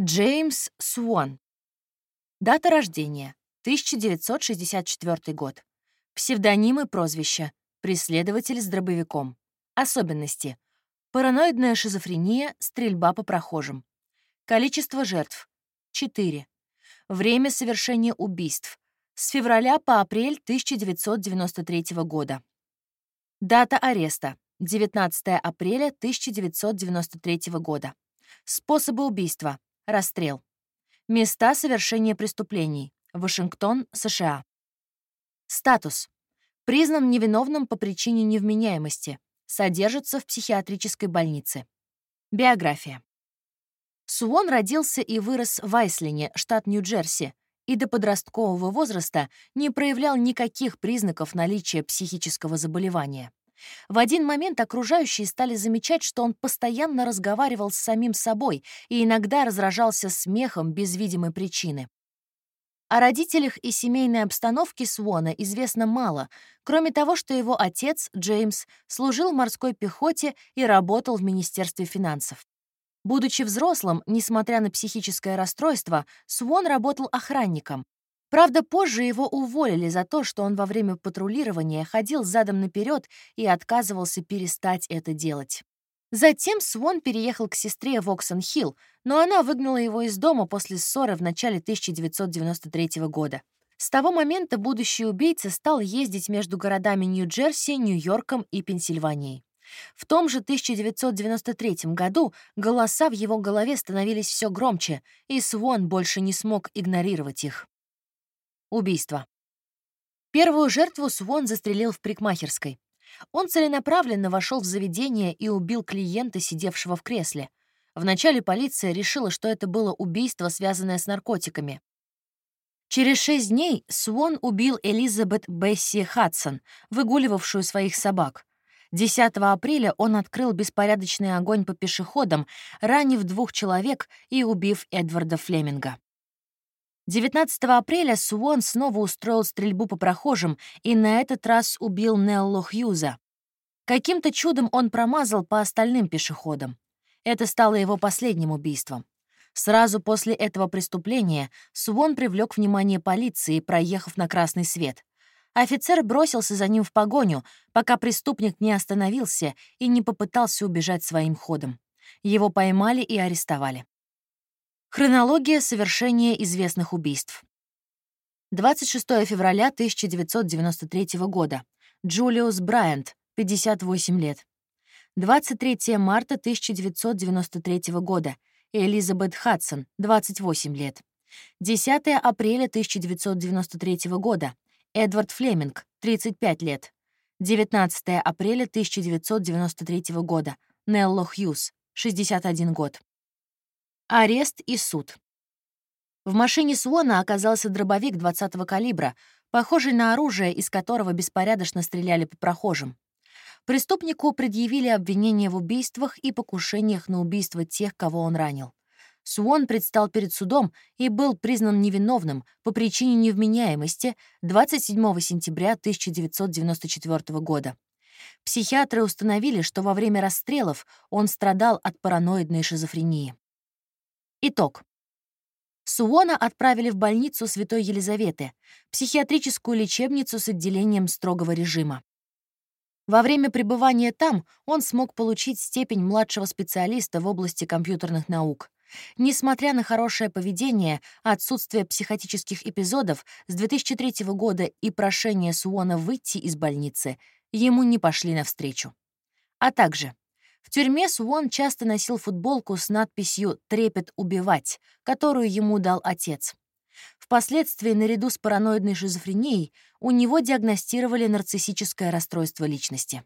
Джеймс Суон. Дата рождения — 1964 год. Псевдоним и прозвище — преследователь с дробовиком. Особенности — параноидная шизофрения, стрельба по прохожим. Количество жертв — 4. Время совершения убийств — с февраля по апрель 1993 года. Дата ареста — 19 апреля 1993 года. Способы убийства Расстрел. Места совершения преступлений. Вашингтон, США. Статус. Признан невиновным по причине невменяемости. Содержится в психиатрической больнице. Биография. Суон родился и вырос в Айслине, штат Нью-Джерси, и до подросткового возраста не проявлял никаких признаков наличия психического заболевания. В один момент окружающие стали замечать, что он постоянно разговаривал с самим собой и иногда разражался смехом без видимой причины. О родителях и семейной обстановке Свона известно мало, кроме того, что его отец, Джеймс, служил в морской пехоте и работал в Министерстве финансов. Будучи взрослым, несмотря на психическое расстройство, Свон работал охранником, Правда, позже его уволили за то, что он во время патрулирования ходил задом наперед и отказывался перестать это делать. Затем Свон переехал к сестре в Оксон-Хилл, но она выгнала его из дома после ссоры в начале 1993 года. С того момента будущий убийца стал ездить между городами Нью-Джерси, Нью-Йорком и Пенсильванией. В том же 1993 году голоса в его голове становились все громче, и Свон больше не смог игнорировать их. Убийство. Первую жертву Свон застрелил в парикмахерской. Он целенаправленно вошел в заведение и убил клиента, сидевшего в кресле. Вначале полиция решила, что это было убийство, связанное с наркотиками. Через шесть дней Свон убил Элизабет Бесси Хадсон, выгуливавшую своих собак. 10 апреля он открыл беспорядочный огонь по пешеходам, ранив двух человек и убив Эдварда Флеминга. 19 апреля Суон снова устроил стрельбу по прохожим и на этот раз убил Нелло Хьюза. Каким-то чудом он промазал по остальным пешеходам. Это стало его последним убийством. Сразу после этого преступления Суон привлек внимание полиции, проехав на красный свет. Офицер бросился за ним в погоню, пока преступник не остановился и не попытался убежать своим ходом. Его поймали и арестовали. Хронология совершения известных убийств. 26 февраля 1993 года. Джулиус Брайант, 58 лет. 23 марта 1993 года. Элизабет Хадсон, 28 лет. 10 апреля 1993 года. Эдвард Флеминг, 35 лет. 19 апреля 1993 года. Нелло Хьюз, 61 год. Арест и суд. В машине Суона оказался дробовик 20-го калибра, похожий на оружие, из которого беспорядочно стреляли по прохожим. Преступнику предъявили обвинения в убийствах и покушениях на убийство тех, кого он ранил. Суон предстал перед судом и был признан невиновным по причине невменяемости 27 сентября 1994 года. Психиатры установили, что во время расстрелов он страдал от параноидной шизофрении. Итог. Суона отправили в больницу Святой Елизаветы, психиатрическую лечебницу с отделением строгого режима. Во время пребывания там он смог получить степень младшего специалиста в области компьютерных наук. Несмотря на хорошее поведение, отсутствие психотических эпизодов с 2003 года и прошение Суона выйти из больницы, ему не пошли навстречу. А также в тюрьме Суон часто носил футболку с надписью «Трепет убивать», которую ему дал отец. Впоследствии, наряду с параноидной шизофренией, у него диагностировали нарциссическое расстройство личности.